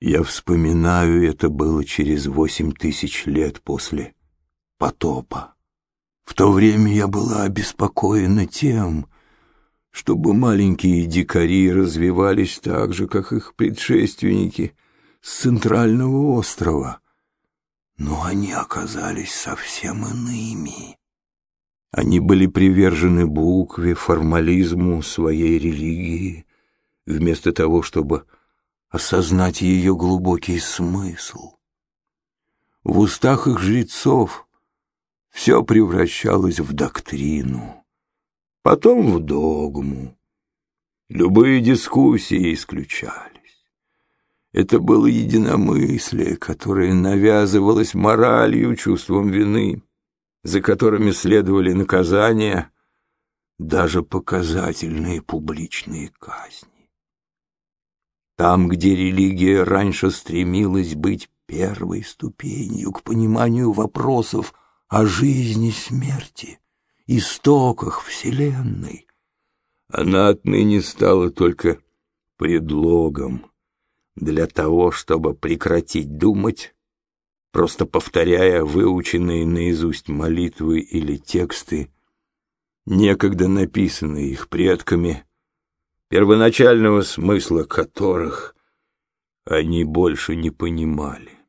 Я вспоминаю, это было через восемь тысяч лет после потопа. В то время я была обеспокоена тем, чтобы маленькие дикари развивались так же, как их предшественники с центрального острова. Но они оказались совсем иными. Они были привержены букве, формализму своей религии, вместо того, чтобы осознать ее глубокий смысл. В устах их жрецов все превращалось в доктрину, потом в догму. Любые дискуссии исключались. Это было единомыслие, которое навязывалось моралью, чувством вины за которыми следовали наказания, даже показательные публичные казни. Там, где религия раньше стремилась быть первой ступенью к пониманию вопросов о жизни, смерти, истоках Вселенной, она отныне стала только предлогом для того, чтобы прекратить думать просто повторяя выученные наизусть молитвы или тексты, некогда написанные их предками, первоначального смысла которых они больше не понимали.